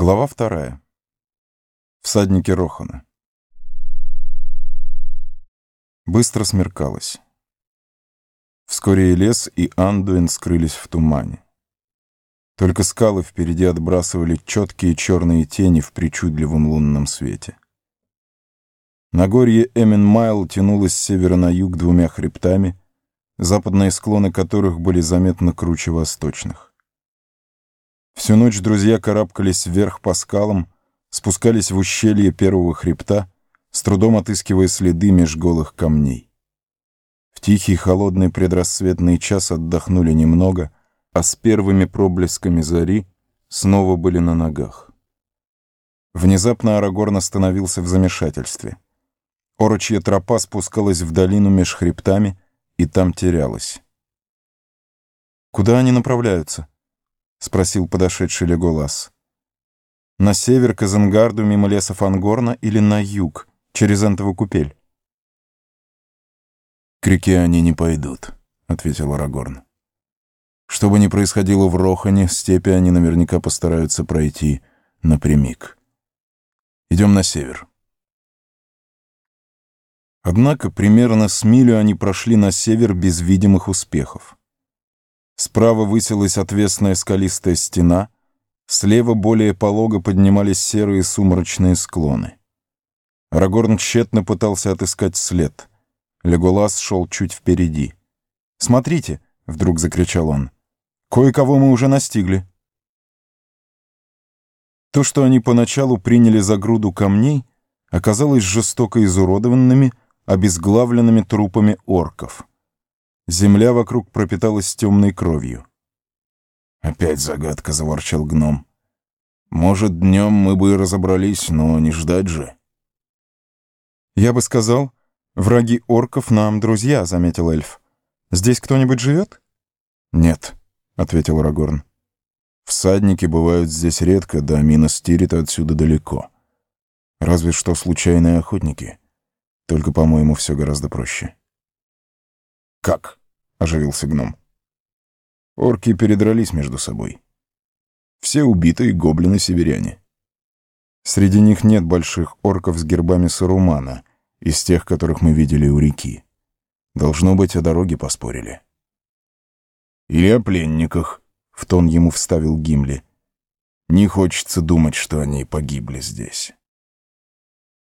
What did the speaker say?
Глава вторая. Всадники Рохана. Быстро смеркалось. Вскоре и лес, и Андуин скрылись в тумане. Только скалы впереди отбрасывали четкие черные тени в причудливом лунном свете. Нагорье Эмин-Майл тянулось с севера на юг двумя хребтами, западные склоны которых были заметно круче восточных. Всю ночь друзья карабкались вверх по скалам, спускались в ущелье первого хребта, с трудом отыскивая следы меж голых камней. В тихий холодный предрассветный час отдохнули немного, а с первыми проблесками зари снова были на ногах. Внезапно Арагорн остановился в замешательстве. Орочья тропа спускалась в долину меж хребтами и там терялась. «Куда они направляются?» — спросил подошедший Леголас. «На север к Изенгарду мимо леса Фангорна или на юг, через Энтову купель?» «К реке они не пойдут», — ответил Арагорн. «Что бы ни происходило в Рохане, степи они наверняка постараются пройти напрямик. Идем на север». Однако примерно с милю они прошли на север без видимых успехов. Справа высилась отвесная скалистая стена, слева более полого поднимались серые сумрачные склоны. Арагорн тщетно пытался отыскать след. Леголас шел чуть впереди. «Смотрите!» — вдруг закричал он. «Кое-кого мы уже настигли». То, что они поначалу приняли за груду камней, оказалось жестоко изуродованными, обезглавленными трупами орков. Земля вокруг пропиталась темной кровью. «Опять загадка», — заворчал гном. «Может, днем мы бы и разобрались, но не ждать же». «Я бы сказал, враги орков нам друзья», — заметил эльф. «Здесь кто-нибудь живет?» «Нет», — ответил Рагорн. «Всадники бывают здесь редко, да Минос Тирит отсюда далеко. Разве что случайные охотники. Только, по-моему, все гораздо проще». «Как?» — оживился гном. Орки передрались между собой. Все убитые гоблины-северяне. Среди них нет больших орков с гербами Сарумана, из тех, которых мы видели у реки. Должно быть, о дороге поспорили. «Или о пленниках», — в тон ему вставил Гимли. «Не хочется думать, что они погибли здесь».